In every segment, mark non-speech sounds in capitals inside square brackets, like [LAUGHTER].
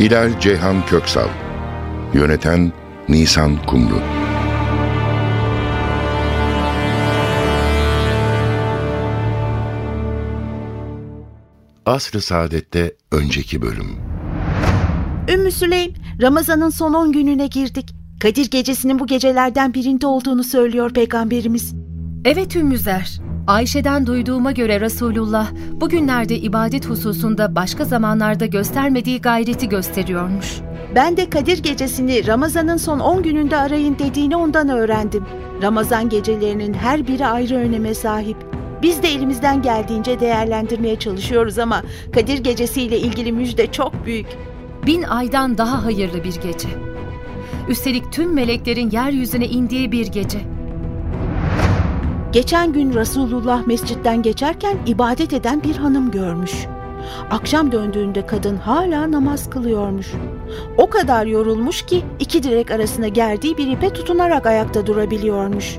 Hilal Ceyhan Köksal Yöneten Nisan Kumru Asr-ı Saadet'te önceki bölüm Ümmü Süleym, Ramazan'ın son 10 gününe girdik. Kadir gecesinin bu gecelerden birinde olduğunu söylüyor Peygamberimiz. Evet Ümmüzer. Ayşe'den duyduğuma göre Resulullah bugünlerde ibadet hususunda başka zamanlarda göstermediği gayreti gösteriyormuş. Ben de Kadir gecesini Ramazan'ın son 10 gününde arayın dediğini ondan öğrendim. Ramazan gecelerinin her biri ayrı öneme sahip. Biz de elimizden geldiğince değerlendirmeye çalışıyoruz ama Kadir gecesiyle ilgili müjde çok büyük. Bin aydan daha hayırlı bir gece. Üstelik tüm meleklerin yeryüzüne indiği bir gece. Geçen gün Resulullah mescitten geçerken ibadet eden bir hanım görmüş. Akşam döndüğünde kadın hala namaz kılıyormuş. O kadar yorulmuş ki iki direk arasına geldiği bir ipe tutunarak ayakta durabiliyormuş.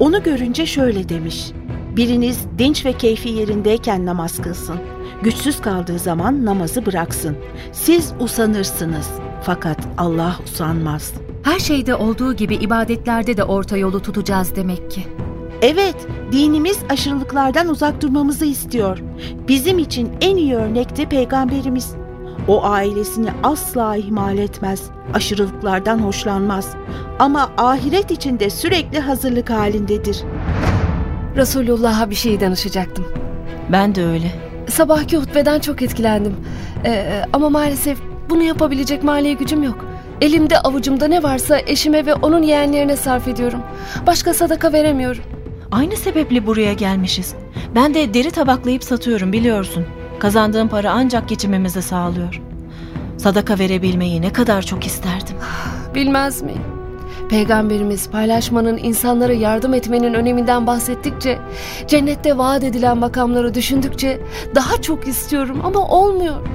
Onu görünce şöyle demiş. Biriniz dinç ve keyfi yerindeyken namaz kılsın. Güçsüz kaldığı zaman namazı bıraksın. Siz usanırsınız fakat Allah usanmaz. Her şeyde olduğu gibi ibadetlerde de orta yolu tutacağız demek ki. Evet, dinimiz aşırılıklardan uzak durmamızı istiyor. Bizim için en iyi örnek de peygamberimiz. O ailesini asla ihmal etmez, aşırılıklardan hoşlanmaz. Ama ahiret için de sürekli hazırlık halindedir. Resulullah'a bir şey danışacaktım. Ben de öyle. Sabahki hutbeden çok etkilendim. Ee, ama maalesef bunu yapabilecek mali gücüm yok. Elimde avucumda ne varsa eşime ve onun yeğenlerine sarf ediyorum. Başka sadaka veremiyorum. Aynı sebeple buraya gelmişiz. Ben de deri tabaklayıp satıyorum biliyorsun. Kazandığım para ancak geçimimizi sağlıyor. Sadaka verebilmeyi ne kadar çok isterdim. [SIGHS] Bilmez miyim? Peygamberimiz paylaşmanın, insanlara yardım etmenin öneminden bahsettikçe, cennette vaat edilen makamları düşündükçe daha çok istiyorum ama olmuyor.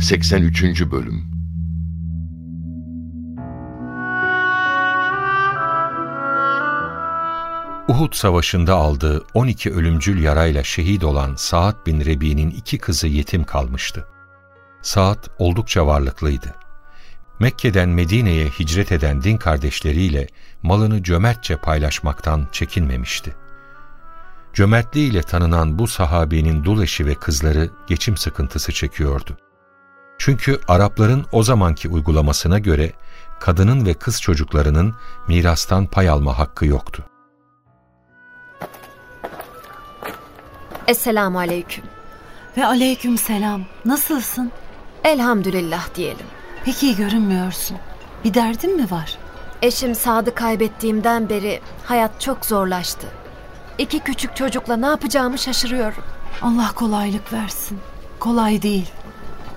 83. Bölüm Uhud Savaşı'nda aldığı 12 ölümcül yarayla şehit olan Saad bin Rebi'nin iki kızı yetim kalmıştı. Saad oldukça varlıklıydı. Mekke'den Medine'ye hicret eden din kardeşleriyle malını cömertçe paylaşmaktan çekinmemişti. Cömertliğiyle tanınan bu sahabenin dul eşi ve kızları geçim sıkıntısı çekiyordu. Çünkü Arapların o zamanki uygulamasına göre kadının ve kız çocuklarının mirastan pay alma hakkı yoktu. Esselamu aleyküm. Ve aleyküm selam. Nasılsın? Elhamdülillah diyelim. Pek iyi görünmüyorsun. Bir derdin mi var? Eşim Sadı kaybettiğimden beri hayat çok zorlaştı. İki küçük çocukla ne yapacağımı şaşırıyorum. Allah kolaylık versin. Kolay değil.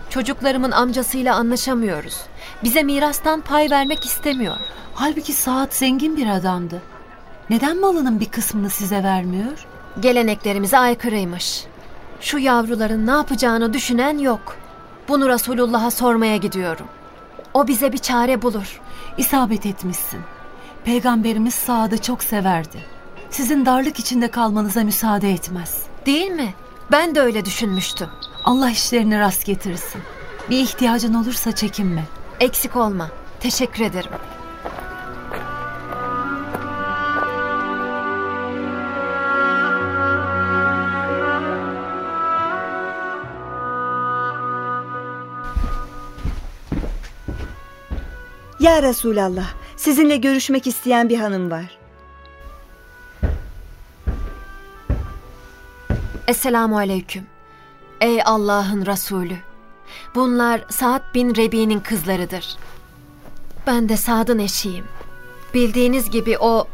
Çocuklarımın amcasıyla anlaşamıyoruz. Bize mirastan pay vermek istemiyor. Halbuki Saat zengin bir adamdı. Neden malının bir kısmını size vermiyor? Geleneklerimize aykırıymış. Şu yavruların ne yapacağını düşünen yok. Bunu Resulullah'a sormaya gidiyorum. O bize bir çare bulur. İsabet etmişsin. Peygamberimiz Saad'ı çok severdi. Sizin darlık içinde kalmanıza müsaade etmez. Değil mi? Ben de öyle düşünmüştüm. Allah işlerini rast getirsin. Bir ihtiyacın olursa çekinme. Eksik olma. Teşekkür ederim. Ya Resulallah, sizinle görüşmek isteyen bir hanım var. Esselamu aleyküm. Ey Allah'ın Resulü. Bunlar Sa'd bin Rebi'nin kızlarıdır. Ben de Sa'd'ın eşiyim. Bildiğiniz gibi o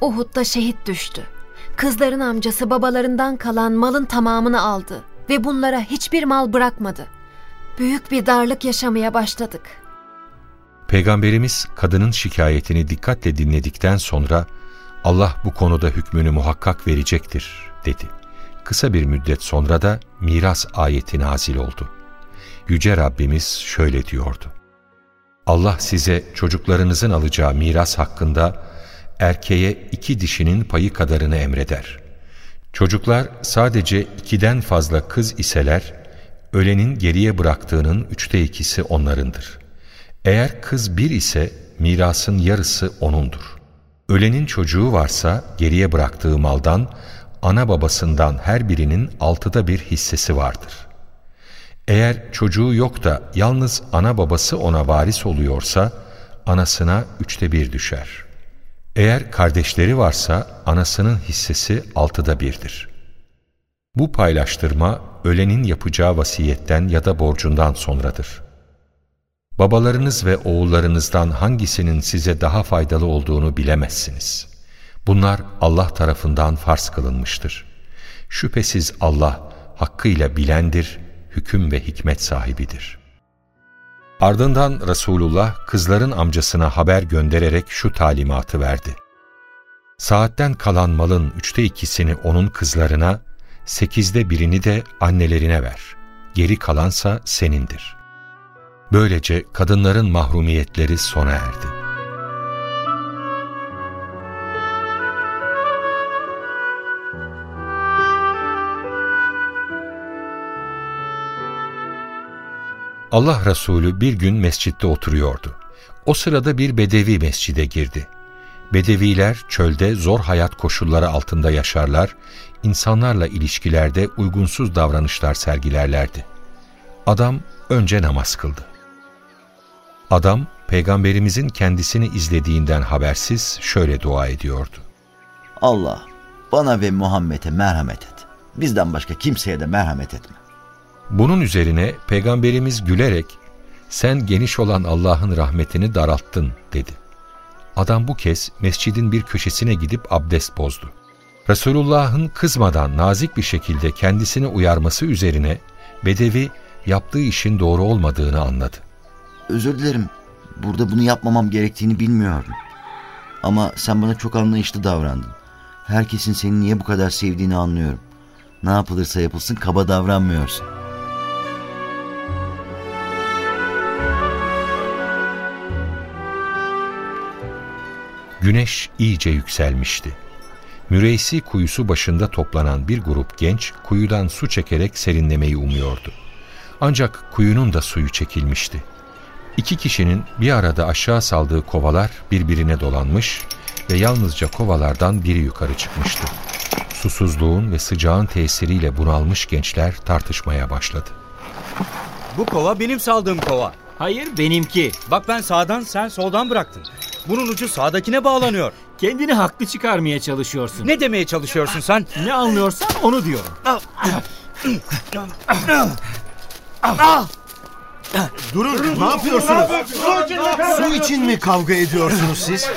Uhud'da şehit düştü. Kızların amcası babalarından kalan malın tamamını aldı. ve bunlara hiçbir mal bırakmadı. Büyük bir darlık yaşamaya başladık. Peygamberimiz kadının şikayetini dikkatle dinledikten sonra Allah bu konuda hükmünü muhakkak verecektir dedi. Kısa bir müddet sonra da miras ayeti nazil oldu. Yüce Rabbimiz şöyle diyordu. Allah size çocuklarınızın alacağı miras hakkında erkeğe iki dişinin payı kadarını emreder. Çocuklar sadece ikiden fazla kız iseler, ölenin geriye bıraktığının üçte ikisi onlarındır. Eğer kız bir ise mirasın yarısı onundur. Ölenin çocuğu varsa geriye bıraktığı maldan ana babasından her birinin altıda bir hissesi vardır. Eğer çocuğu yok da yalnız ana babası ona varis oluyorsa anasına üçte bir düşer. Eğer kardeşleri varsa anasının hissesi altıda birdir. Bu paylaştırma ölenin yapacağı vasiyetten ya da borcundan sonradır. Babalarınız ve oğullarınızdan hangisinin size daha faydalı olduğunu bilemezsiniz. Bunlar Allah tarafından farz kılınmıştır. Şüphesiz Allah hakkıyla bilendir, hüküm ve hikmet sahibidir. Ardından Resulullah kızların amcasına haber göndererek şu talimatı verdi. Saatten kalan malın üçte ikisini onun kızlarına, sekizde birini de annelerine ver. Geri kalansa senindir. Böylece kadınların mahrumiyetleri sona erdi. Allah Resulü bir gün mescitte oturuyordu. O sırada bir bedevi mescide girdi. Bedeviler çölde zor hayat koşulları altında yaşarlar, insanlarla ilişkilerde uygunsuz davranışlar sergilerlerdi. Adam önce namaz kıldı. Adam, Peygamberimizin kendisini izlediğinden habersiz şöyle dua ediyordu. Allah, bana ve Muhammed'e merhamet et. Bizden başka kimseye de merhamet etme. Bunun üzerine Peygamberimiz gülerek, sen geniş olan Allah'ın rahmetini daralttın dedi. Adam bu kez mescidin bir köşesine gidip abdest bozdu. Resulullah'ın kızmadan nazik bir şekilde kendisini uyarması üzerine Bedevi yaptığı işin doğru olmadığını anladı. Özür dilerim. Burada bunu yapmamam gerektiğini bilmiyordum. Ama sen bana çok anlayışlı davrandın. Herkesin seni niye bu kadar sevdiğini anlıyorum. Ne yapılırsa yapılsın kaba davranmıyorsun. Güneş iyice yükselmişti. Müreysi kuyusu başında toplanan bir grup genç kuyudan su çekerek serinlemeyi umuyordu. Ancak kuyunun da suyu çekilmişti. İki kişinin bir arada aşağı saldığı kovalar birbirine dolanmış ve yalnızca kovalardan biri yukarı çıkmıştı. Susuzluğun ve sıcağın tesiriyle bunalmış gençler tartışmaya başladı. Bu kova benim saldığım kova. Hayır benimki. Bak ben sağdan sen soldan bıraktın. Bunun ucu sağdakine bağlanıyor. Kendini haklı çıkarmaya çalışıyorsun. Ne demeye çalışıyorsun sen? Ne anlıyorsan onu diyorum. Durun, ne yapıyorsunuz? Su için mi kavga ediyorsunuz siz?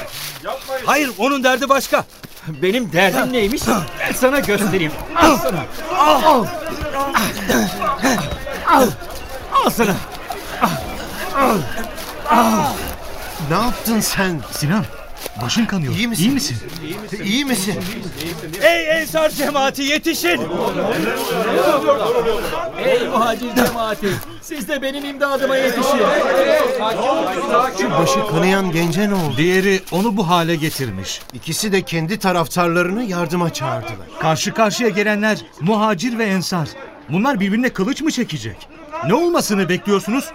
Hayır onun derdi başka. Benim derdim neymiş? Ben sana göstereyim. Al sana. Al. Al. Al sana. Al. Al. Ne yaptın sen? Sinan, başın kanıyor. İyi misin? İyi misin? İyi misin? Ey Ensar cemaati yetişin! Ey muhacir cemaati! Siz de benim imdadıma yetişin. Şu başı kanayan gence ne oldu? Diğeri onu bu hale getirmiş. İkisi de kendi taraftarlarını yardıma çağırdılar. Karşı karşıya gelenler muhacir ve ensar. Bunlar birbirine kılıç mı çekecek? Ne olmasını bekliyorsunuz?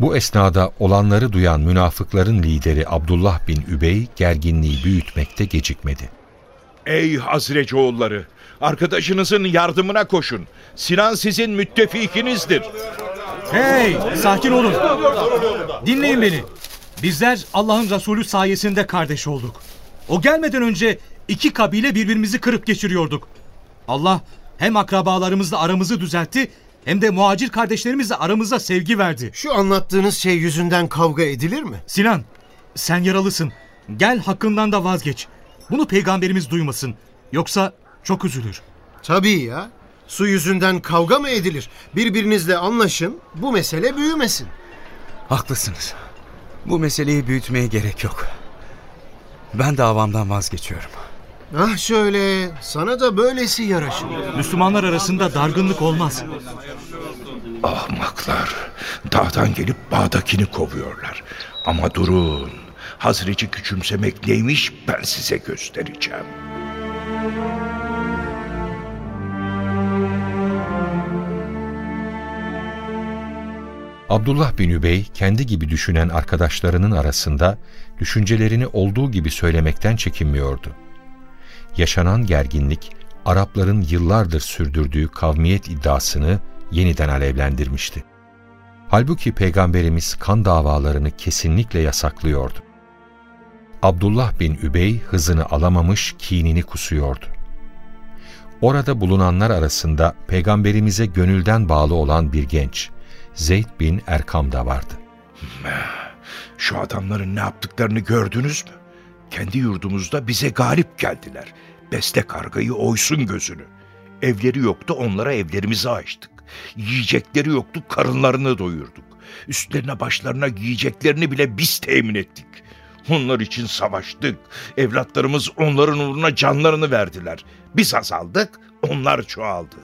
Bu esnada olanları duyan münafıkların lideri Abdullah bin Übey gerginliği büyütmekte gecikmedi. Ey Hazreci oğulları! Arkadaşınızın yardımına koşun. Sinan sizin müttefikinizdir. Hey! Sakin olun. Dinleyin beni. Bizler Allah'ın Resulü sayesinde kardeş olduk. O gelmeden önce iki kabile birbirimizi kırıp geçiriyorduk. Allah hem akrabalarımızla aramızı düzeltti hem de muhacir kardeşlerimizle aramıza sevgi verdi. Şu anlattığınız şey yüzünden kavga edilir mi? Sinan, sen yaralısın. Gel hakkından da vazgeç. Bunu peygamberimiz duymasın. Yoksa çok üzülür. Tabii ya. Su yüzünden kavga mı edilir? Birbirinizle anlaşın, bu mesele büyümesin. Haklısınız. Bu meseleyi büyütmeye gerek yok. Ben davamdan vazgeçiyorum. Ah şöyle, sana da böylesi yaraşır. Müslümanlar arasında dargınlık olmaz. Ahmaklar. Dağdan gelip bağdakini kovuyorlar. Ama durun. Hazreti küçümsemek neymiş ben size göstereceğim. Abdullah bin Übey kendi gibi düşünen arkadaşlarının arasında düşüncelerini olduğu gibi söylemekten çekinmiyordu. Yaşanan gerginlik Arapların yıllardır sürdürdüğü kavmiyet iddiasını yeniden alevlendirmişti. Halbuki Peygamberimiz kan davalarını kesinlikle yasaklıyordu. Abdullah bin Übey hızını alamamış, kinini kusuyordu. Orada bulunanlar arasında Peygamberimize gönülden bağlı olan bir genç, Zeyd bin Erkam da vardı. Şu adamların ne yaptıklarını gördünüz mü? Kendi yurdumuzda bize galip geldiler. Beste kargayı oysun gözünü. Evleri yoktu onlara evlerimizi açtık. Yiyecekleri yoktu karınlarını doyurduk. Üstlerine başlarına giyeceklerini bile biz temin ettik. Onlar için savaştık. Evlatlarımız onların uğruna canlarını verdiler. Biz azaldık, onlar çoğaldı.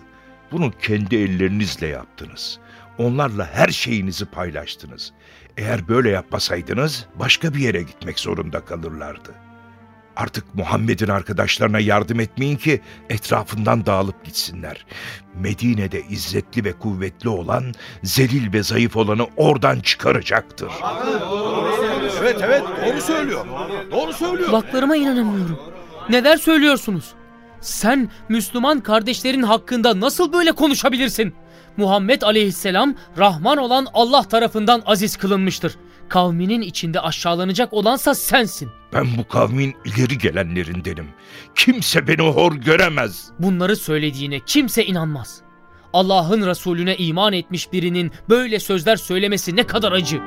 Bunu kendi ellerinizle yaptınız. Onlarla her şeyinizi paylaştınız. Eğer böyle yapmasaydınız başka bir yere gitmek zorunda kalırlardı. Artık Muhammed'in arkadaşlarına yardım etmeyin ki etrafından dağılıp gitsinler. Medine'de izzetli ve kuvvetli olan, zelil ve zayıf olanı oradan çıkaracaktır. Evet evet doğru söylüyor. Doğru söylüyor. Kulaklarıma inanamıyorum. Neler söylüyorsunuz? Sen Müslüman kardeşlerin hakkında nasıl böyle konuşabilirsin? Muhammed aleyhisselam Rahman olan Allah tarafından aziz kılınmıştır. Kavminin içinde aşağılanacak olansa sensin. Ben bu kavmin ileri gelenlerindenim. Kimse beni hor göremez. Bunları söylediğine kimse inanmaz. Allah'ın Resulüne iman etmiş birinin böyle sözler söylemesi ne kadar acı.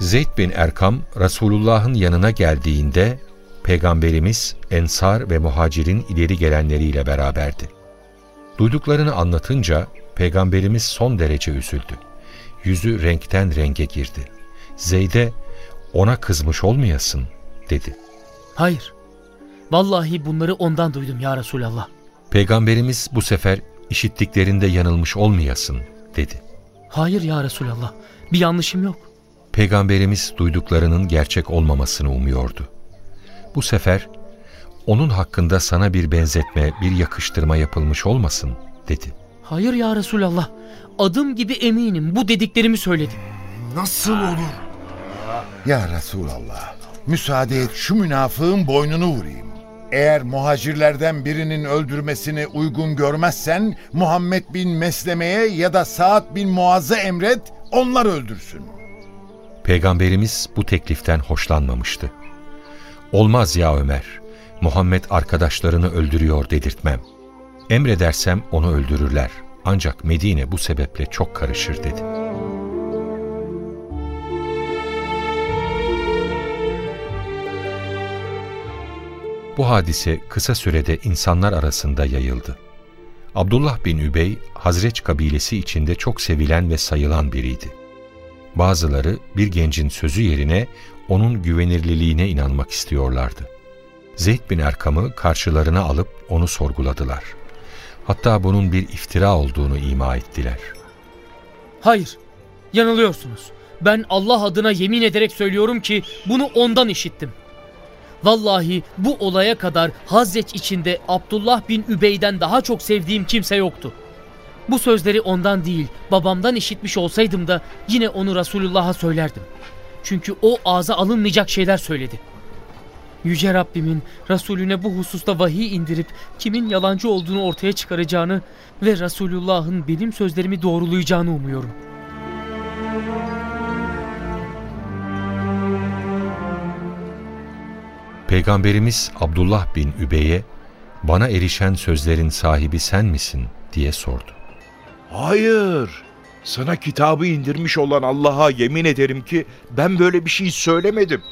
Zeyd bin Erkam Resulullah'ın yanına geldiğinde Peygamberimiz Ensar ve Muhacir'in ileri gelenleriyle beraberdi. Duyduklarını anlatınca Peygamberimiz son derece üzüldü. Yüzü renkten renge girdi. Zeyd'e ona kızmış olmayasın dedi. Hayır. Vallahi bunları ondan duydum ya Resulallah. Peygamberimiz bu sefer işittiklerinde yanılmış olmayasın dedi. Hayır ya Resulallah. Bir yanlışım yok. Peygamberimiz duyduklarının gerçek olmamasını umuyordu. Bu sefer onun hakkında sana bir benzetme, bir yakıştırma yapılmış olmasın dedi. Hayır ya Resulallah. Adım gibi eminim bu dediklerimi söyledim. Nasıl olur? Ya Resulallah, müsaade et şu münafığın boynunu vurayım. Eğer muhacirlerden birinin öldürmesini uygun görmezsen Muhammed bin Mesleme'ye ya da Saad bin Muaz'a emret onlar öldürsün. Peygamberimiz bu tekliften hoşlanmamıştı. Olmaz ya Ömer, Muhammed arkadaşlarını öldürüyor dedirtmem. Emredersem onu öldürürler. Ancak Medine bu sebeple çok karışır dedi. Bu hadise kısa sürede insanlar arasında yayıldı. Abdullah bin Übey, Hazreç kabilesi içinde çok sevilen ve sayılan biriydi. Bazıları bir gencin sözü yerine onun güvenirliliğine inanmak istiyorlardı. Zeyd bin Erkam'ı karşılarına alıp onu sorguladılar. Hatta bunun bir iftira olduğunu ima ettiler. Hayır, yanılıyorsunuz. Ben Allah adına yemin ederek söylüyorum ki bunu ondan işittim. Vallahi bu olaya kadar Hazreç içinde Abdullah bin Übey'den daha çok sevdiğim kimse yoktu. Bu sözleri ondan değil, babamdan işitmiş olsaydım da yine onu Resulullah'a söylerdim. Çünkü o ağza alınmayacak şeyler söyledi. Yüce Rabbimin Resulüne bu hususta vahiy indirip kimin yalancı olduğunu ortaya çıkaracağını ve Resulullah'ın benim sözlerimi doğrulayacağını umuyorum. Peygamberimiz Abdullah bin Übey'e bana erişen sözlerin sahibi sen misin diye sordu. Hayır, Sana kitabı indirmiş olan Allah'a yemin ederim ki ben böyle bir şey söylemedim.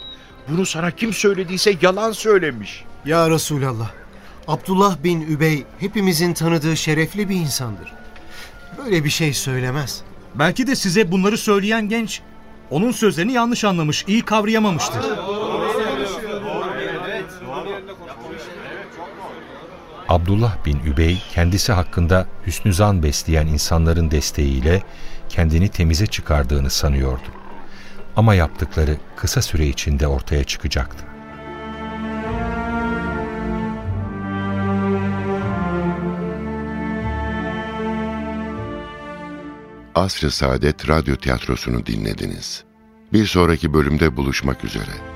Bunu sana kim söylediyse yalan söylemiş. Ya Resulallah, Abdullah bin Übey hepimizin tanıdığı şerefli bir insandır. Böyle bir şey söylemez. Belki de size bunları söyleyen genç onun sözlerini yanlış anlamış, iyi kavrayamamıştır. Abdullah bin Übey kendisi hakkında hüsnü zan besleyen insanların desteğiyle kendini temize çıkardığını sanıyordu. Ama yaptıkları kısa süre içinde ortaya çıkacaktı. Asr-ı Saadet Radyo Tiyatrosu'nu dinlediniz. Bir sonraki bölümde buluşmak üzere.